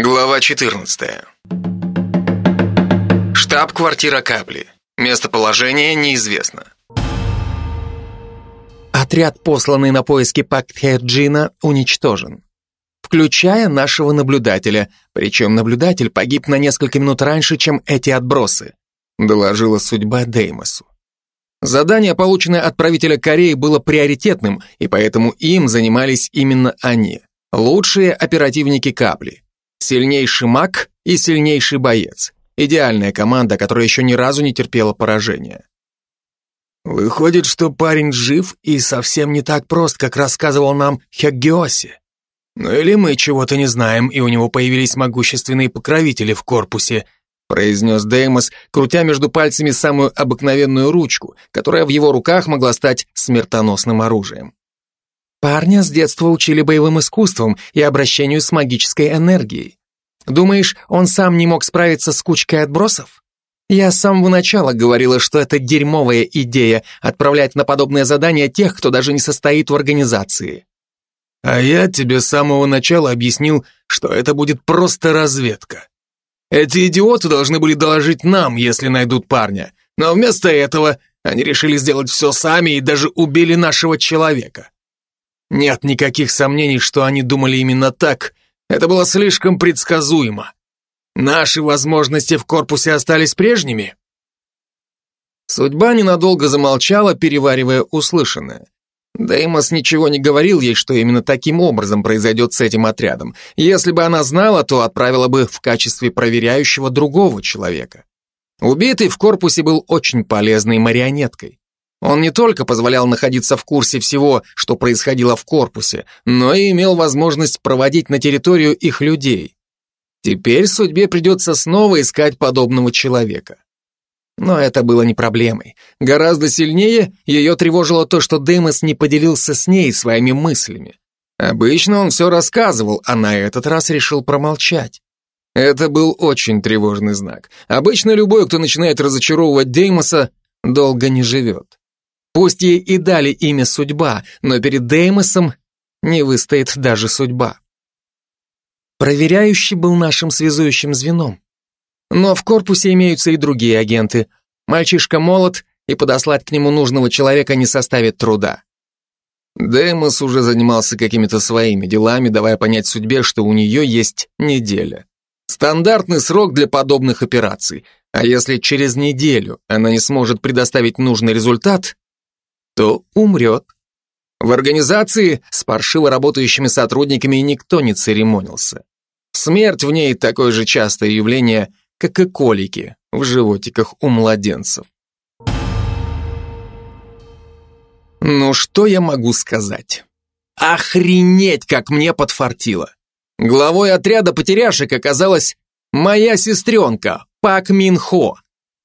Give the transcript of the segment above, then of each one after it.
Глава 14. Штаб-квартира Капли. Местоположение неизвестно. Отряд, посланный на поиски Пактхеджина, уничтожен. Включая нашего наблюдателя, причем наблюдатель погиб на несколько минут раньше, чем эти отбросы, доложила судьба Деймосу. Задание, полученное от правителя Кореи, было приоритетным, и поэтому им занимались именно они. Лучшие оперативники Капли. Сильнейший маг и сильнейший боец. Идеальная команда, которая еще ни разу не терпела поражения. Выходит, что парень жив и совсем не так прост, как рассказывал нам Хяггиоси. Ну или мы чего-то не знаем, и у него появились могущественные покровители в корпусе, произнес Деймос, крутя между пальцами самую обыкновенную ручку, которая в его руках могла стать смертоносным оружием. Парня с детства учили боевым искусствам и обращению с магической энергией. Думаешь, он сам не мог справиться с кучкой отбросов? Я с самого начала говорила, что это дерьмовая идея отправлять на подобное задание тех, кто даже не состоит в организации. А я тебе с самого начала объяснил, что это будет просто разведка. Эти идиоты должны были доложить нам, если найдут парня, но вместо этого они решили сделать все сами и даже убили нашего человека. Нет никаких сомнений, что они думали именно так. Это было слишком предсказуемо. Наши возможности в корпусе остались прежними. Судьба ненадолго замолчала, переваривая услышанное. Деймос ничего не говорил ей, что именно таким образом произойдет с этим отрядом. Если бы она знала, то отправила бы в качестве проверяющего другого человека. Убитый в корпусе был очень полезной марионеткой. Он не только позволял находиться в курсе всего, что происходило в корпусе, но и имел возможность проводить на территорию их людей. Теперь судьбе придется снова искать подобного человека. Но это было не проблемой. Гораздо сильнее ее тревожило то, что Демос не поделился с ней своими мыслями. Обычно он все рассказывал, а на этот раз решил промолчать. Это был очень тревожный знак. Обычно любой, кто начинает разочаровывать Деймоса, долго не живет. Пусть ей и дали имя судьба, но перед Деймосом не выстоит даже судьба. Проверяющий был нашим связующим звеном. Но в корпусе имеются и другие агенты. Мальчишка молод, и подослать к нему нужного человека не составит труда. Деймос уже занимался какими-то своими делами, давая понять судьбе, что у нее есть неделя. Стандартный срок для подобных операций. А если через неделю она не сможет предоставить нужный результат, то умрет. В организации с паршиво работающими сотрудниками никто не церемонился. Смерть в ней такое же частое явление, как и колики в животиках у младенцев. Ну что я могу сказать? Охренеть, как мне подфартило. Главой отряда потеряшек оказалась моя сестренка Пак Мин Хо.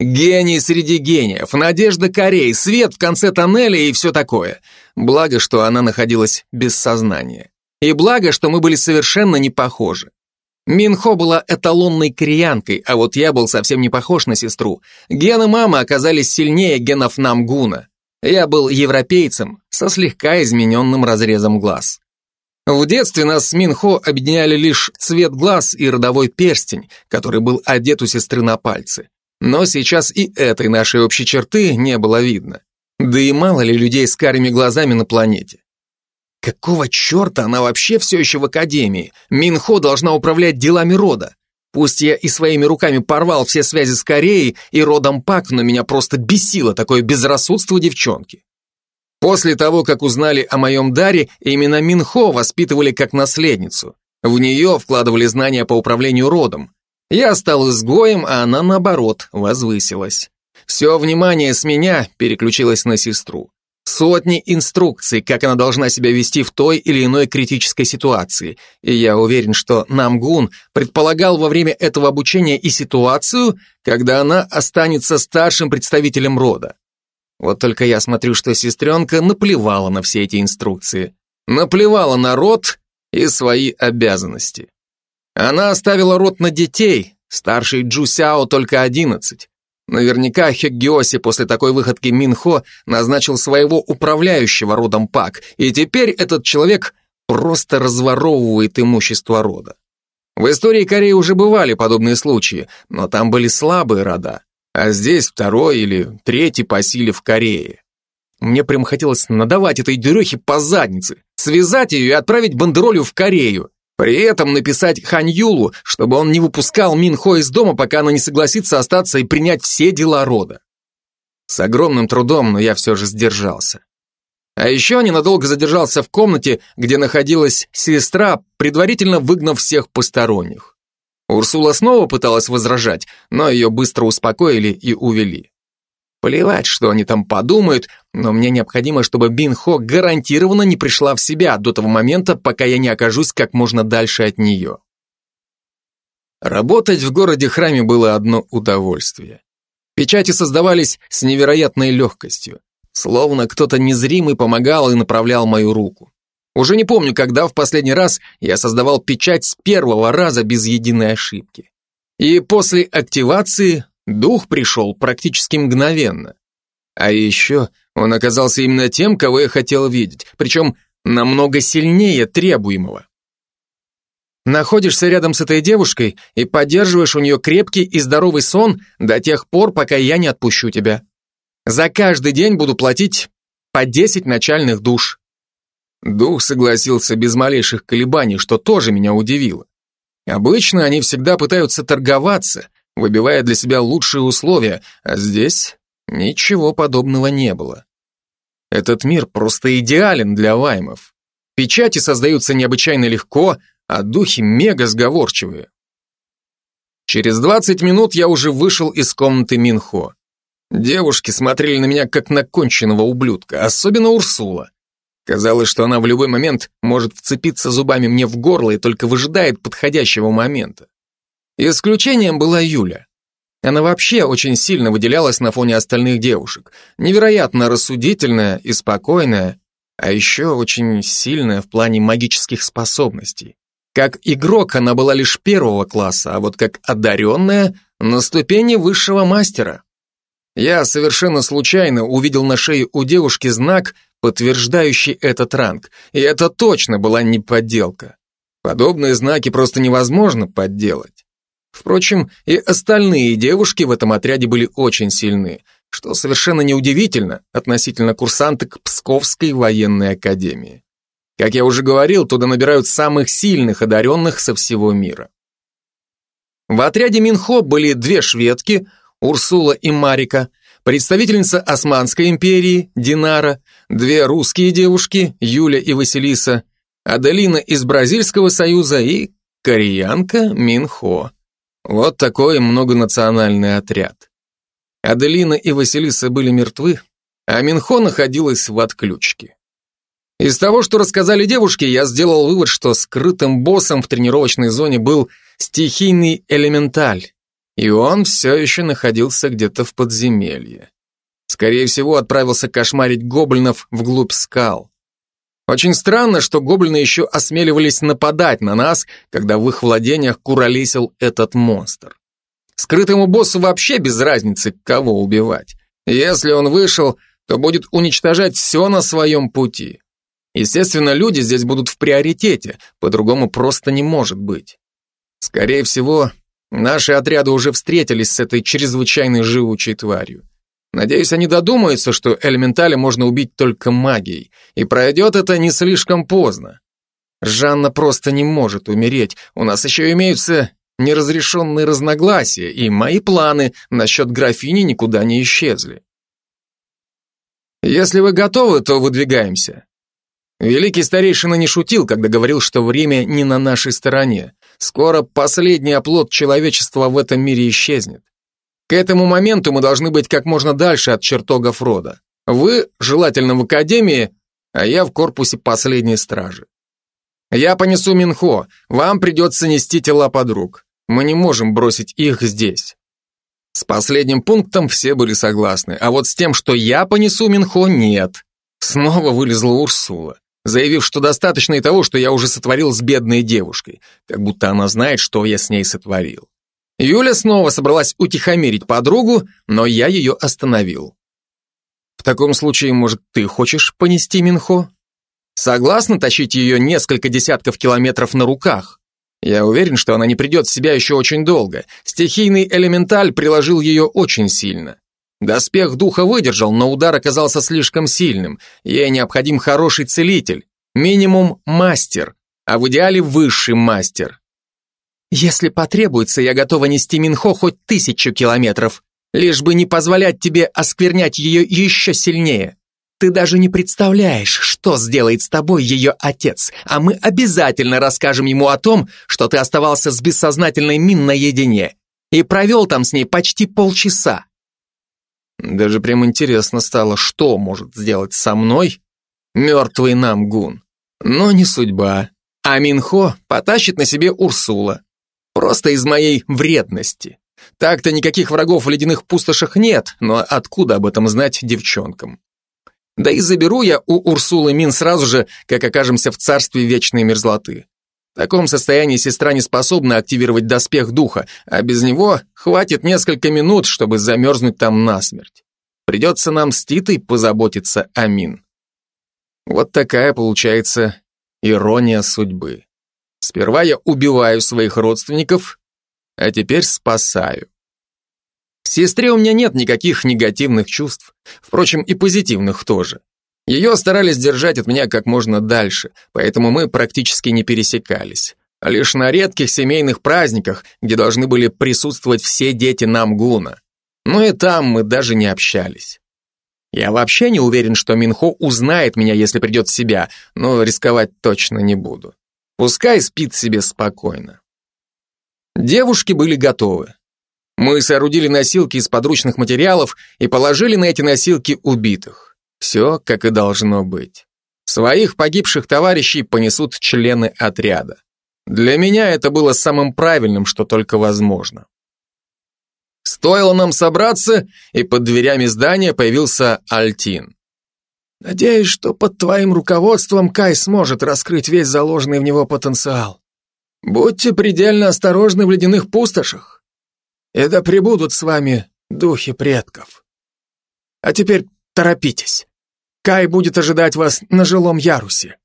Гений среди гениев, надежда Корей, свет в конце тоннеля и все такое. Благо, что она находилась без сознания. И благо, что мы были совершенно не похожи. Минхо была эталонной кореянкой, а вот я был совсем не похож на сестру. Гены мамы оказались сильнее генов Намгуна. Я был европейцем со слегка измененным разрезом глаз. В детстве нас с Минхо объединяли лишь цвет глаз и родовой перстень, который был одет у сестры на пальцы. Но сейчас и этой нашей общей черты не было видно. Да и мало ли людей с карими глазами на планете. Какого черта она вообще все еще в академии? Минхо должна управлять делами рода. Пусть я и своими руками порвал все связи с Кореей и родом Пак, но меня просто бесило такое безрассудство девчонки. После того, как узнали о моем даре, именно Минхо воспитывали как наследницу. В нее вкладывали знания по управлению родом. Я стал изгоем, а она, наоборот, возвысилась. Все внимание с меня переключилось на сестру. Сотни инструкций, как она должна себя вести в той или иной критической ситуации. И я уверен, что Намгун предполагал во время этого обучения и ситуацию, когда она останется старшим представителем рода. Вот только я смотрю, что сестренка наплевала на все эти инструкции. Наплевала на род и свои обязанности. Она оставила род на детей, старший Джу Сяо только одиннадцать. Наверняка Хеггиоси после такой выходки Минхо назначил своего управляющего родом Пак, и теперь этот человек просто разворовывает имущество рода. В истории Кореи уже бывали подобные случаи, но там были слабые рода, а здесь второй или третий по силе в Корее. Мне прям хотелось надавать этой дурехе по заднице, связать ее и отправить бандеролью в Корею. При этом написать Ханьюлу, чтобы он не выпускал Минхо из дома, пока она не согласится остаться и принять все дела рода. С огромным трудом, но я все же сдержался. А еще ненадолго задержался в комнате, где находилась сестра, предварительно выгнав всех посторонних. Урсула снова пыталась возражать, но ее быстро успокоили и увели. Плевать, что они там подумают, но мне необходимо, чтобы Бин Хо гарантированно не пришла в себя до того момента, пока я не окажусь как можно дальше от нее. Работать в городе-храме было одно удовольствие. Печати создавались с невероятной легкостью. Словно кто-то незримый помогал и направлял мою руку. Уже не помню, когда в последний раз я создавал печать с первого раза без единой ошибки. И после активации дух пришел практически мгновенно. А еще он оказался именно тем, кого я хотел видеть, причем намного сильнее требуемого. Находишься рядом с этой девушкой и поддерживаешь у нее крепкий и здоровый сон до тех пор, пока я не отпущу тебя. За каждый день буду платить по 10 начальных душ. Дух согласился без малейших колебаний, что тоже меня удивило. Обычно они всегда пытаются торговаться, выбивая для себя лучшие условия, а здесь ничего подобного не было. Этот мир просто идеален для ваймов. Печати создаются необычайно легко, а духи мега сговорчивые. Через 20 минут я уже вышел из комнаты Минхо. Девушки смотрели на меня, как на конченного ублюдка, особенно Урсула. Казалось, что она в любой момент может вцепиться зубами мне в горло и только выжидает подходящего момента. Исключением была Юля. Она вообще очень сильно выделялась на фоне остальных девушек. Невероятно рассудительная и спокойная, а еще очень сильная в плане магических способностей. Как игрок она была лишь первого класса, а вот как одаренная на ступени высшего мастера. Я совершенно случайно увидел на шее у девушки знак, подтверждающий этот ранг, и это точно была не подделка. Подобные знаки просто невозможно подделать. Впрочем, и остальные девушки в этом отряде были очень сильны, что совершенно неудивительно относительно курсанток Псковской военной академии. Как я уже говорил, туда набирают самых сильных одаренных со всего мира. В отряде Минхо были две шведки, Урсула и Марика, представительница Османской империи Динара, две русские девушки Юля и Василиса, Аделина из Бразильского союза и кореянка Минхо. Вот такой многонациональный отряд. Аделина и Василиса были мертвы, а Минхо находилась в отключке. Из того, что рассказали девушки, я сделал вывод, что скрытым боссом в тренировочной зоне был стихийный элементаль, и он все еще находился где-то в подземелье. Скорее всего, отправился кошмарить гоблинов вглубь скал. Очень странно, что гоблины еще осмеливались нападать на нас, когда в их владениях куролесил этот монстр. Скрытому боссу вообще без разницы, кого убивать. Если он вышел, то будет уничтожать все на своем пути. Естественно, люди здесь будут в приоритете, по-другому просто не может быть. Скорее всего, Наши отряды уже встретились с этой чрезвычайно живучей тварью. Надеюсь, они додумаются, что элементали можно убить только магией, и пройдет это не слишком поздно. Жанна просто не может умереть, у нас еще имеются неразрешенные разногласия, и мои планы насчет графини никуда не исчезли. Если вы готовы, то выдвигаемся. Великий старейшина не шутил, когда говорил, что время не на нашей стороне. Скоро последний оплот человечества в этом мире исчезнет. К этому моменту мы должны быть как можно дальше от чертогов рода. Вы, желательно в академии, а я в корпусе последней стражи. Я понесу Минхо, вам придется нести тела подруг. Мы не можем бросить их здесь. С последним пунктом все были согласны, а вот с тем, что я понесу Минхо, нет. Снова вылезла Урсула заявив, что достаточно и того, что я уже сотворил с бедной девушкой, как будто она знает, что я с ней сотворил. Юля снова собралась утихомирить подругу, но я ее остановил. В таком случае, может, ты хочешь понести Минхо? Согласна тащить ее несколько десятков километров на руках? Я уверен, что она не придет в себя еще очень долго. Стихийный элементаль приложил ее очень сильно. Доспех духа выдержал, но удар оказался слишком сильным. Ей необходим хороший целитель, минимум мастер, а в идеале высший мастер. Если потребуется, я готова нести Минхо хоть тысячу километров, лишь бы не позволять тебе осквернять ее еще сильнее. Ты даже не представляешь, что сделает с тобой ее отец, а мы обязательно расскажем ему о том, что ты оставался с бессознательной Мин наедине и провел там с ней почти полчаса. Даже прям интересно стало, что может сделать со мной мертвый Намгун. Но не судьба. А Минхо потащит на себе Урсула. Просто из моей вредности. Так-то никаких врагов в ледяных пустошах нет, но откуда об этом знать девчонкам? Да и заберу я у Урсулы Мин сразу же, как окажемся в царстве вечной мерзлоты. В таком состоянии сестра не способна активировать доспех духа, а без него хватит несколько минут, чтобы замерзнуть там насмерть. Придется нам с Титой позаботиться о Мин. Вот такая получается ирония судьбы. Сперва я убиваю своих родственников, а теперь спасаю. К сестре у меня нет никаких негативных чувств, впрочем, и позитивных тоже. Ее старались держать от меня как можно дальше, поэтому мы практически не пересекались. Лишь на редких семейных праздниках, где должны были присутствовать все дети Намгуна. Но и там мы даже не общались. Я вообще не уверен, что Минхо узнает меня, если придет в себя, но рисковать точно не буду. Пускай спит себе спокойно. Девушки были готовы. Мы соорудили носилки из подручных материалов и положили на эти носилки убитых. Все, как и должно быть. Своих погибших товарищей понесут члены отряда. Для меня это было самым правильным, что только возможно. Стоило нам собраться, и под дверями здания появился Альтин. «Надеюсь, что под твоим руководством Кай сможет раскрыть весь заложенный в него потенциал. Будьте предельно осторожны в ледяных пустошах и да пребудут с вами духи предков. А теперь торопитесь. Кай будет ожидать вас на жилом ярусе.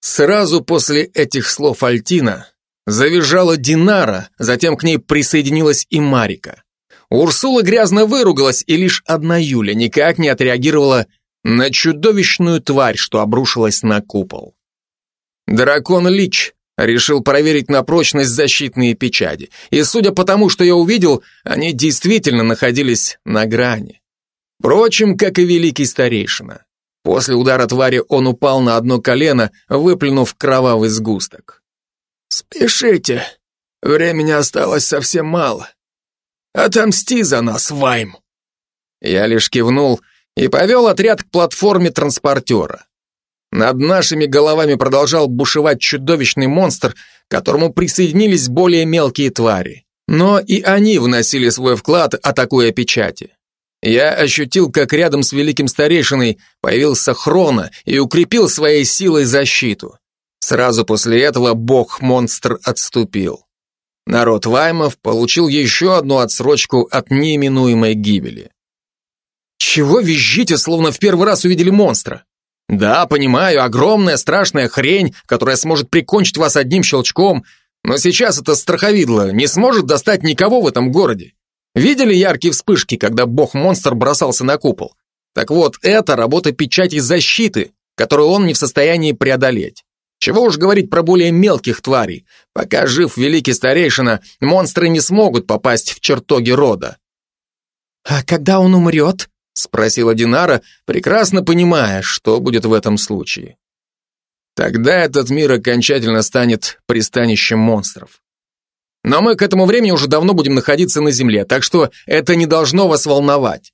Сразу после этих слов Альтина завизжала Динара, затем к ней присоединилась и Марика. Урсула грязно выругалась, и лишь одна Юля никак не отреагировала на чудовищную тварь, что обрушилась на купол. Дракон Лич Решил проверить на прочность защитные печати. И судя по тому, что я увидел, они действительно находились на грани. Впрочем, как и великий старейшина. После удара твари он упал на одно колено, выплюнув кровавый сгусток. «Спешите, времени осталось совсем мало. Отомсти за нас, Вайм!» Я лишь кивнул и повел отряд к платформе транспортера. Над нашими головами продолжал бушевать чудовищный монстр, к которому присоединились более мелкие твари. Но и они вносили свой вклад, атакуя печати. Я ощутил, как рядом с великим старейшиной появился Хрона и укрепил своей силой защиту. Сразу после этого бог-монстр отступил. Народ Ваймов получил еще одну отсрочку от неименуемой гибели. «Чего визжите, словно в первый раз увидели монстра?» Да, понимаю, огромная страшная хрень, которая сможет прикончить вас одним щелчком, но сейчас это страховидло не сможет достать никого в этом городе. Видели яркие вспышки, когда бог-монстр бросался на купол? Так вот, это работа печати защиты, которую он не в состоянии преодолеть. Чего уж говорить про более мелких тварей. Пока жив великий старейшина, монстры не смогут попасть в чертоги рода. «А когда он умрет?» Спросила Динара, прекрасно понимая, что будет в этом случае. Тогда этот мир окончательно станет пристанищем монстров. Но мы к этому времени уже давно будем находиться на Земле, так что это не должно вас волновать.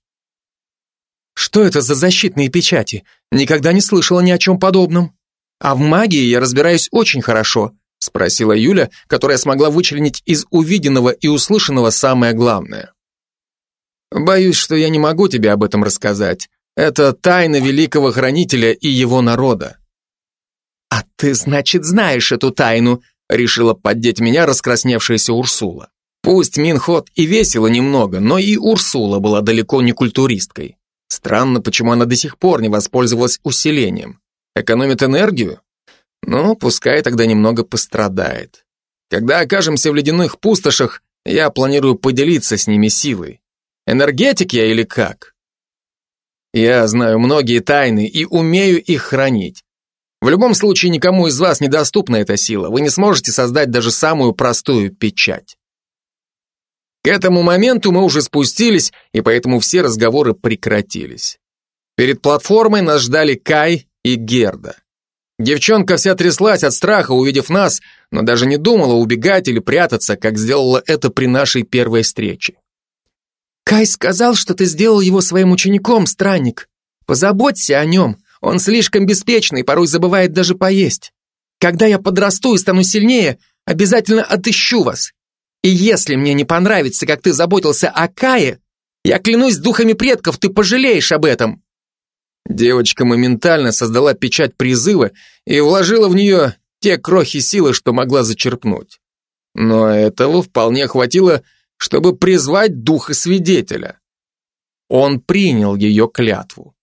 Что это за защитные печати? Никогда не слышала ни о чем подобном. А в магии я разбираюсь очень хорошо, спросила Юля, которая смогла вычленить из увиденного и услышанного самое главное. Боюсь, что я не могу тебе об этом рассказать. Это тайна великого хранителя и его народа. А ты, значит, знаешь эту тайну, решила поддеть меня раскрасневшаяся Урсула. Пусть Минхот и весила немного, но и Урсула была далеко не культуристкой. Странно, почему она до сих пор не воспользовалась усилением. Экономит энергию? Ну, пускай тогда немного пострадает. Когда окажемся в ледяных пустошах, я планирую поделиться с ними силой. Энергетик я или как? Я знаю многие тайны и умею их хранить. В любом случае, никому из вас недоступна эта сила. Вы не сможете создать даже самую простую печать. К этому моменту мы уже спустились, и поэтому все разговоры прекратились. Перед платформой нас ждали Кай и Герда. Девчонка вся тряслась от страха, увидев нас, но даже не думала убегать или прятаться, как сделала это при нашей первой встрече. «Кай сказал, что ты сделал его своим учеником, странник. Позаботься о нем, он слишком беспечный, порой забывает даже поесть. Когда я подрасту и стану сильнее, обязательно отыщу вас. И если мне не понравится, как ты заботился о Кае, я клянусь духами предков, ты пожалеешь об этом. Девочка моментально создала печать призыва и вложила в нее те крохи силы, что могла зачерпнуть. Но этого вполне хватило, чтобы призвать духа свидетеля. Он принял ее клятву.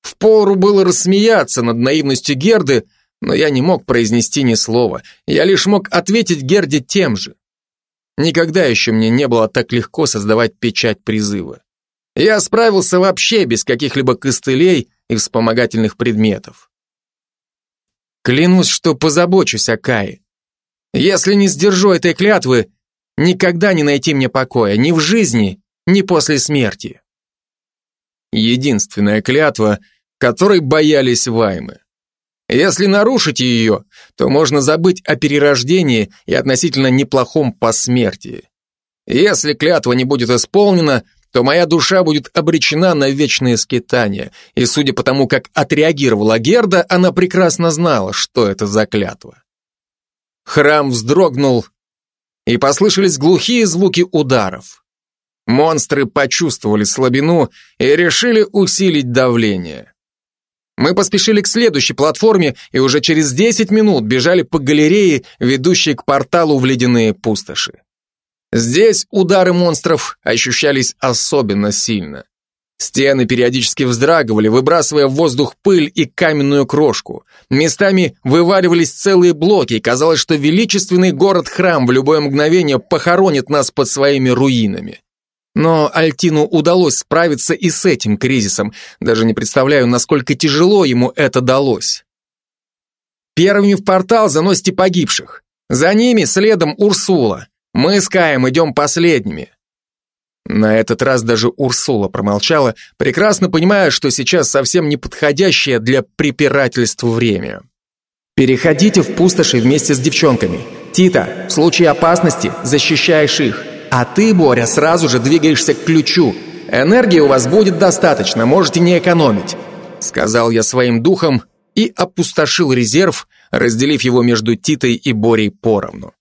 Впору было рассмеяться над наивностью Герды, но я не мог произнести ни слова. Я лишь мог ответить Герде тем же. Никогда еще мне не было так легко создавать печать призыва. Я справился вообще без каких-либо костылей и вспомогательных предметов. Клянусь, что позабочусь о Кае. Если не сдержу этой клятвы, никогда не найти мне покоя, ни в жизни, ни после смерти. Единственная клятва, которой боялись Ваймы. Если нарушить ее, то можно забыть о перерождении и относительно неплохом посмертии. Если клятва не будет исполнена, то моя душа будет обречена на вечные скитания, и судя по тому, как отреагировала Герда, она прекрасно знала, что это за клятва. Храм вздрогнул, и послышались глухие звуки ударов. Монстры почувствовали слабину и решили усилить давление. Мы поспешили к следующей платформе и уже через 10 минут бежали по галерее, ведущей к порталу в ледяные пустоши. Здесь удары монстров ощущались особенно сильно. Стены периодически вздрагивали, выбрасывая в воздух пыль и каменную крошку. Местами вываливались целые блоки, и казалось, что величественный город-храм в любое мгновение похоронит нас под своими руинами. Но Альтину удалось справиться и с этим кризисом. Даже не представляю, насколько тяжело ему это далось. Первыми в портал заносите погибших. За ними следом Урсула. Мы с Каем идем последними. На этот раз даже Урсула промолчала, прекрасно понимая, что сейчас совсем неподходящее для препирательств время. «Переходите в пустоши вместе с девчонками. Тита, в случае опасности защищаешь их. А ты, Боря, сразу же двигаешься к ключу. Энергии у вас будет достаточно, можете не экономить», сказал я своим духом и опустошил резерв, разделив его между Титой и Борей поровну.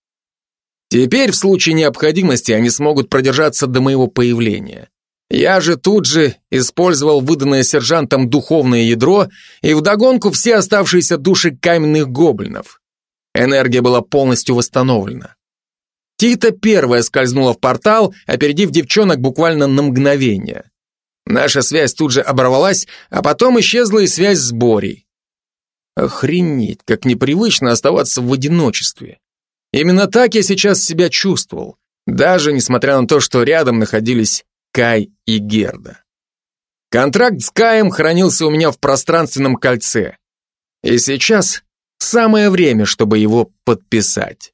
Теперь в случае необходимости они смогут продержаться до моего появления. Я же тут же использовал выданное сержантом духовное ядро и вдогонку все оставшиеся души каменных гоблинов. Энергия была полностью восстановлена. Тита первая скользнула в портал, опередив девчонок буквально на мгновение. Наша связь тут же оборвалась, а потом исчезла и связь с Борей. Охренеть, как непривычно оставаться в одиночестве. Именно так я сейчас себя чувствовал, даже несмотря на то, что рядом находились Кай и Герда. Контракт с Каем хранился у меня в пространственном кольце. И сейчас самое время, чтобы его подписать.